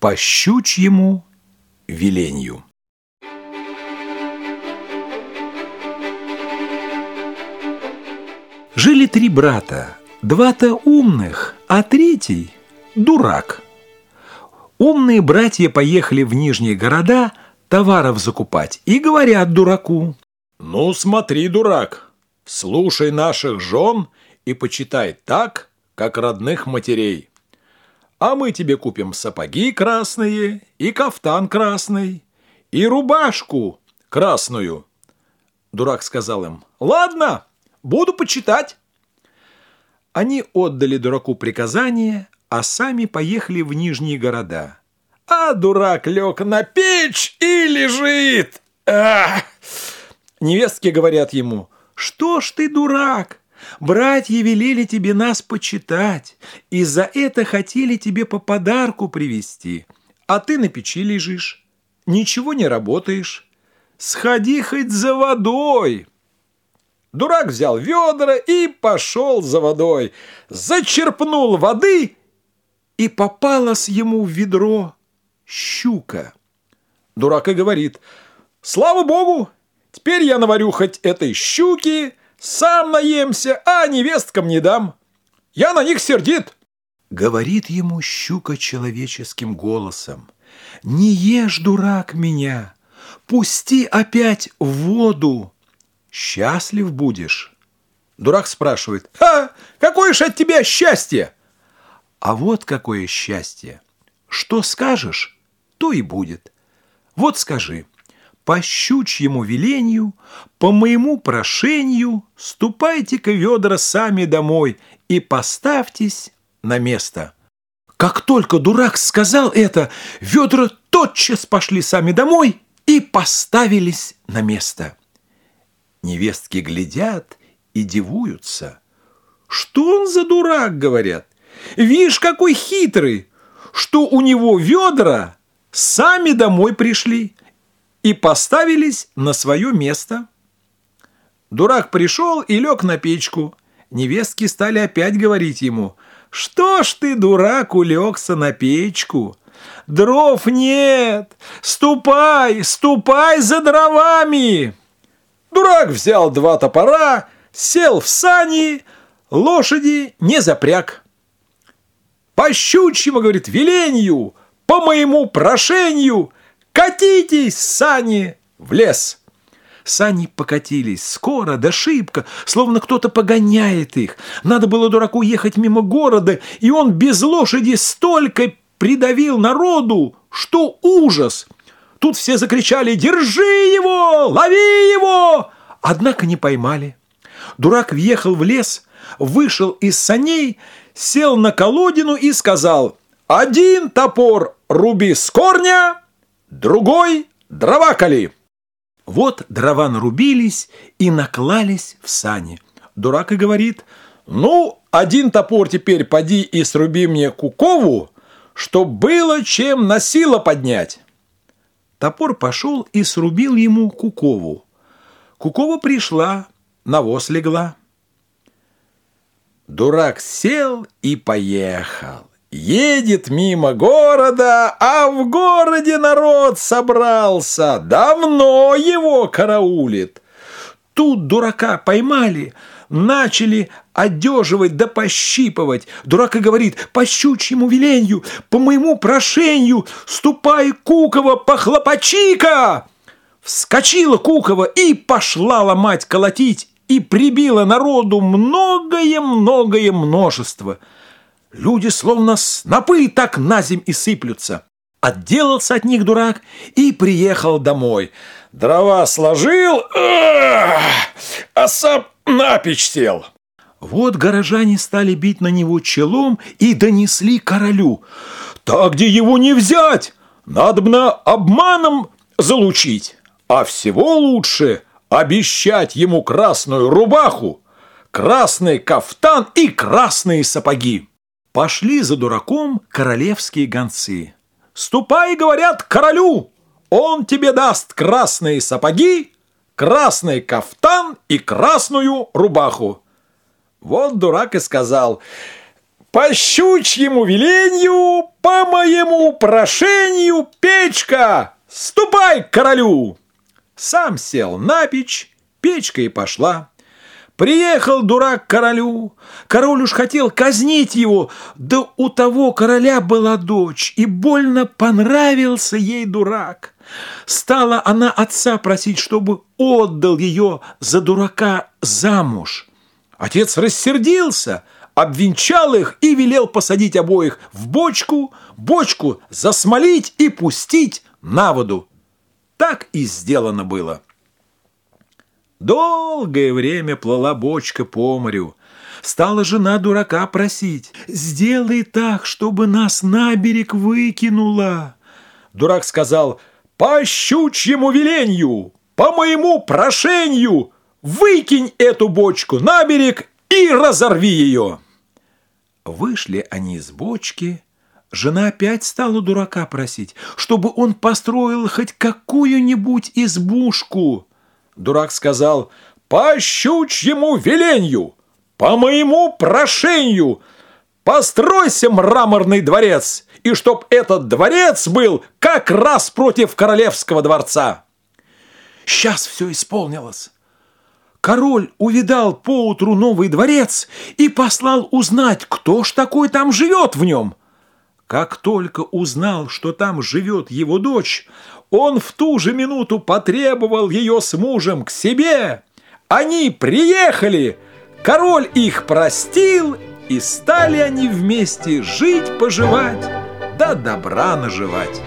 по щучьему веленью. Жили три брата, два-то умных, а третий – дурак. Умные братья поехали в нижние города товаров закупать и говорят дураку. «Ну, смотри, дурак, слушай наших жен и почитай так, как родных матерей. А мы тебе купим сапоги красные и кафтан красный, и рубашку красную». Дурак сказал им, «Ладно, буду почитать». Они отдали дураку приказание, а сами поехали в нижние города. А дурак лег на печь и лежит. Ах! Невестки говорят ему, «Что ж ты, дурак? Братья велели тебе нас почитать, и за это хотели тебе по подарку привезти, а ты на печи лежишь, ничего не работаешь. Сходи хоть за водой!» Дурак взял ведра и пошел за водой, зачерпнул воды, и попалась ему в ведро щука. Дурак и говорит, «Слава Богу, теперь я наварю хоть этой щуки, сам наемся, а невесткам не дам. Я на них сердит». Говорит ему щука человеческим голосом, «Не ешь, дурак, меня, пусти опять в воду, счастлив будешь». Дурак спрашивает, «Ха, какое же от тебя счастье?» А вот какое счастье! Что скажешь, то и будет. Вот скажи – по щучьему велению, по моему прошению, ступайте-ка ведра сами домой и поставьтесь на место. Как только дурак сказал это, ведра тотчас пошли сами домой и поставились на место. Невестки глядят и дивуются. «Что он за дурак?» — говорят. «Вишь, какой хитрый, что у него ведра сами домой пришли» и поставились на свое место. Дурак пришел и лег на печку. Невестки стали опять говорить ему, «Что ж ты, дурак, улегся на печку? Дров нет! Ступай, ступай за дровами!» Дурак взял два топора, сел в сани, лошади не запряг. «По щучьему, — говорит, — веленью, по моему прошению, «Катитесь, сани, в лес!» Сани покатились скоро, да шибко, словно кто-то погоняет их. Надо было дураку ехать мимо города, и он без лошади столько придавил народу, что ужас. Тут все закричали «Держи его! Лови его!» Однако не поймали. Дурак въехал в лес, вышел из саней, сел на колодину и сказал «Один топор руби с корня!» Другой – дрова кали. Вот дрова нарубились и наклались в сани. Дурак и говорит, ну, один топор теперь поди и сруби мне кукову, чтоб было чем на сило поднять. Топор пошел и срубил ему кукову. Кукова пришла, навоз легла. Дурак сел и поехал. Едет мимо города, а в городе народ собрался, давно его караулит. Тут дурака поймали, начали одеживать да пощипывать. Дурак и говорит, по щучьему веленью, по моему прошению, ступай, Кукова, похлопочи-ка! Вскочила Кукова и пошла ломать, колотить, и прибила народу многое-многое множество – Люди словно снопы так на земь и сыплются. Отделался от них дурак и приехал домой. Дрова сложил, а сам на печь сел. Вот горожане стали бить на него челом и донесли королю. «Так где его не взять? Надобно обманом залучить, а всего лучше обещать ему красную рубаху, красный кафтан и красные сапоги». Пошли за дураком королевские гонцы. «Ступай, — говорят, — королю! Он тебе даст красные сапоги, красный кафтан и красную рубаху». Вот дурак и сказал, по щучьему веленью, по моему прошению, печка, ступай к королю!» Сам сел на печь, печка и пошла. Приехал дурак к королю. Король уж хотел казнить его, да у того короля была дочь, и больно понравился ей дурак. Стала она отца просить, чтобы отдал ее за дурака замуж. Отец рассердился, обвенчал их и велел посадить обоих в бочку, бочку засмолить и пустить на воду. Так и сделано было. Долгое время плыла бочка по морю. Стала жена дурака просить, «Сделай так, чтобы нас на берег выкинула». Дурак сказал, «По щучьему веленью, по моему прошению, выкинь эту бочку на берег и разорви ее». Вышли они из бочки, Жена опять стала дурака просить, чтобы он построил хоть какую-нибудь избушку. Дурак сказал, «По щучьему веленью, по моему прошению, постройся мраморный дворец, и чтоб этот дворец был как раз против королевского дворца». Сейчас все исполнилось. Король увидал поутру новый дворец и послал узнать, кто ж такой там живет в нем. Как только узнал, что там живет его дочь, он в ту же минуту потребовал ее с мужем к себе. Они приехали, король их простил, и стали они вместе жить-поживать, да добра наживать.